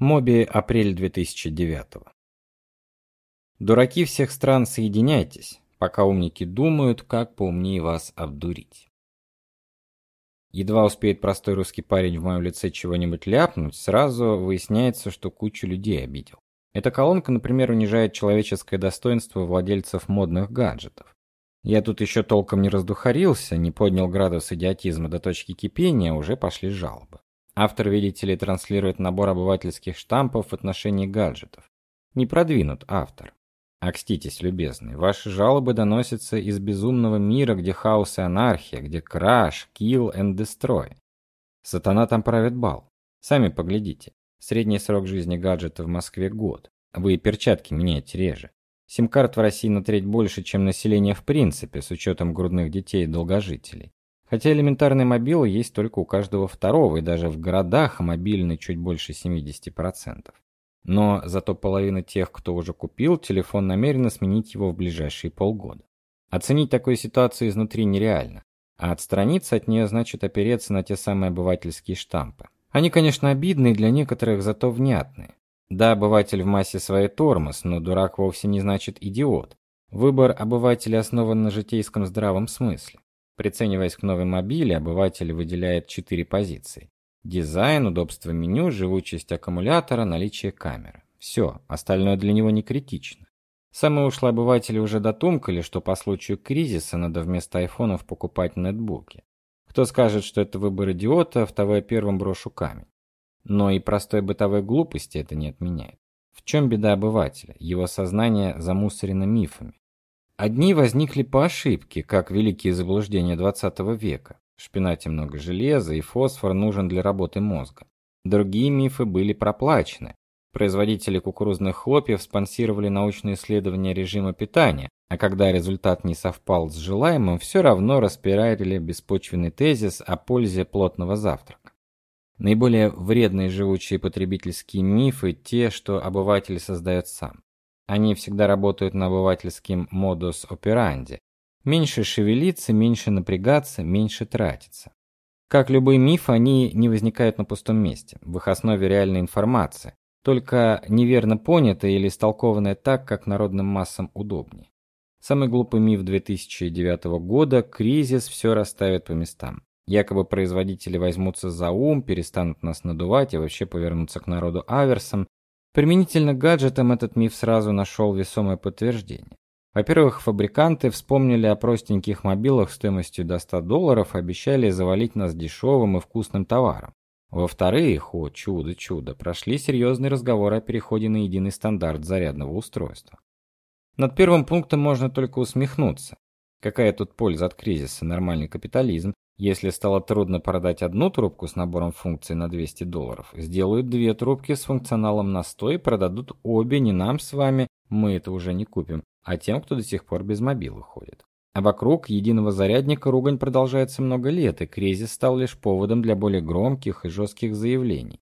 Моби, апрель 2009. Дураки всех стран, соединяйтесь, пока умники думают, как поумнее вас обдурить. Едва успеет простой русский парень в моем лице чего-нибудь ляпнуть, сразу выясняется, что кучу людей обидел. Эта колонка, например, унижает человеческое достоинство владельцев модных гаджетов. Я тут еще толком не раздухарился, не поднял градус идиотизма до точки кипения, уже пошли жалобы. Автор, видите ли, транслирует набор обывательских штампов в отношении гаджетов. Не продвинут автор. Окститесь, любезный, ваши жалобы доносятся из безумного мира, где хаос и анархия, где краш, kill and destroy. Сатана там правит бал. Сами поглядите. Средний срок жизни гаджета в Москве год. Вы и перчатки меняете реже. Сим-карт в России на треть больше, чем население в принципе, с учетом грудных детей и долгожителей. Хотя элементарные мобилы есть только у каждого второго, и даже в городах мобильный чуть больше 70%. Но зато половина тех, кто уже купил телефон, намерена сменить его в ближайшие полгода. Оценить такую ситуацию изнутри нереально, а отстраниться от нее значит опереться на те самые обывательские штампы. Они, конечно, обидные для некоторых, зато внятные. Да, обыватель в массе своей тормоз, но дурак вовсе не значит идиот. Выбор обывателя основан на житейском здравом смысле. Прицениваясь к новой мобиле, обыватель выделяет четыре позиции: дизайн, удобство меню, живучесть аккумулятора, наличие камеры. Все, остальное для него не критично. Самые ушлые обыватели уже дотумкали, что по случаю кризиса надо вместо айфонов покупать нетбуки. Кто скажет, что это выбор идиота, того я первым брошу камень. Но и простой бытовой глупости это не отменяет. В чем беда обывателя? Его сознание замусорено мифами. Одни возникли по ошибке, как великие заблуждения XX века. В шпинате много железа, и фосфор нужен для работы мозга. Другие мифы были проплачены. Производители кукурузных хлопьев спонсировали научные исследования режима питания, а когда результат не совпал с желаемым, все равно распиарили беспочвенный тезис о пользе плотного завтрака. Наиболее вредные живучие потребительские мифы те, что обыватель создает сам. Они всегда работают на обывательским модус операнди. Меньше шевелиться, меньше напрягаться, меньше тратиться. Как любой миф, они не возникают на пустом месте. В их основе реальная информация, только неверно понятая или истолкованная так, как народным массам удобнее. Самый глупый миф 2009 года кризис все расставит по местам. Якобы производители возьмутся за ум, перестанут нас надувать и вообще повернутся к народу аверсом, Применительно к гаджетам этот миф сразу нашел весомое подтверждение. Во-первых, фабриканты вспомнили о простеньких мобилах стоимостью до 100 долларов обещали завалить нас дешевым и вкусным товаром. Во-вторых, о чудо-чудо, прошли серьезные разговоры о переходе на единый стандарт зарядного устройства. Над первым пунктом можно только усмехнуться. Какая тут польза от кризиса? Нормальный капитализм. Если стало трудно продать одну трубку с набором функций на 200 долларов, сделают две трубки с функционалом на 100 и продадут обе не нам с вами, мы это уже не купим, а тем, кто до сих пор без мобилы ходит. А вокруг единого зарядника ругань продолжается много лет, и кризис стал лишь поводом для более громких и жестких заявлений.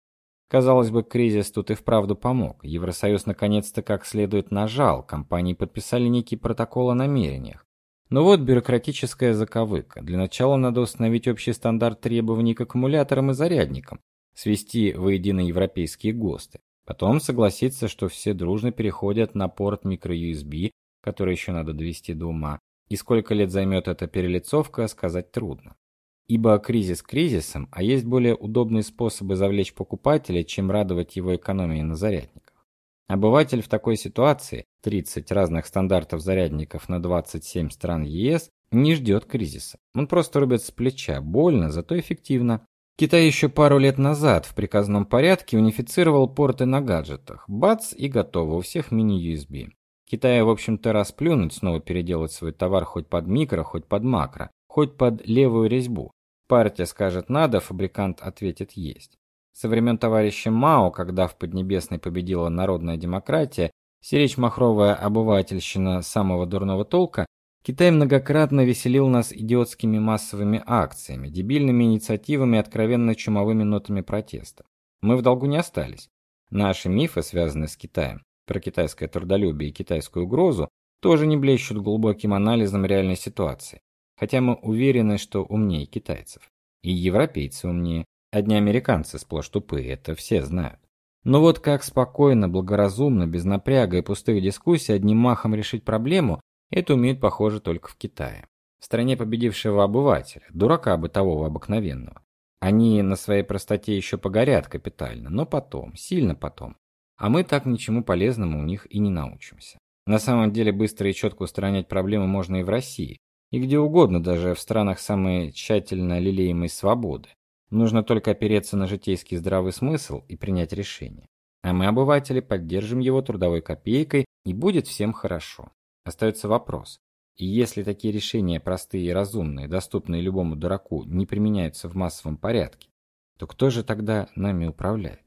Казалось бы, кризис тут и вправду помог. Евросоюз наконец-то как следует нажал, компании подписали некий протокол о намерениях. Но вот бюрократическая заковыка. Для начала надо установить общий стандарт требований к аккумуляторам и зарядникам, свести воедино европейские ГОСТы. Потом согласиться, что все дружно переходят на порт microUSB, который еще надо довести до ума. И сколько лет займет эта перелицовка, сказать трудно. Ибо кризис кризисом, а есть более удобные способы завлечь покупателя, чем радовать его экономией на зарядниках. Обыватель в такой ситуации 30 разных стандартов зарядников на 27 стран ЕС не ждет кризиса. Он просто рубит с плеча, больно, зато эффективно. Китай еще пару лет назад в приказном порядке унифицировал порты на гаджетах. Бац и готово, у всех мини-USB. Китай, в общем-то, расплюнуть, снова переделать свой товар хоть под микро, хоть под макро, хоть под левую резьбу. Партия скажет надо, фабрикант ответит есть. Со времен товарища Мао, когда в Поднебесной победила народная демократия, сиречь махровая обывательщина самого дурного толка, Китай многократно веселил нас идиотскими массовыми акциями, дебильными инициативами и откровенно чумовыми нотами протеста. Мы в долгу не остались. Наши мифы, связанные с Китаем, про китайское трудолюбие и китайскую угрозу, тоже не блещут глубоким анализом реальной ситуации. Хотя мы уверены, что умнее китайцев. И европейцы умнее, Одни американцы сплошь тупые, это все знают. Но вот как спокойно, благоразумно, без напряга и пустых дискуссий одним махом решить проблему, это умеют, похоже, только в Китае. В стране победившего обывателя, дурака бытового обыкновенного. Они на своей простоте еще погорят капитально, но потом, сильно потом. А мы так ничему полезному у них и не научимся. На самом деле быстро и четко устранять проблемы можно и в России, и где угодно, даже в странах самой тщательно лелеемой свободы. Нужно только опереться на житейский здравый смысл и принять решение. А мы, обыватели, поддержим его трудовой копейкой, и будет всем хорошо. Остается вопрос. И если такие решения простые и разумные, доступные любому дураку, не применяются в массовом порядке, то кто же тогда нами управляет?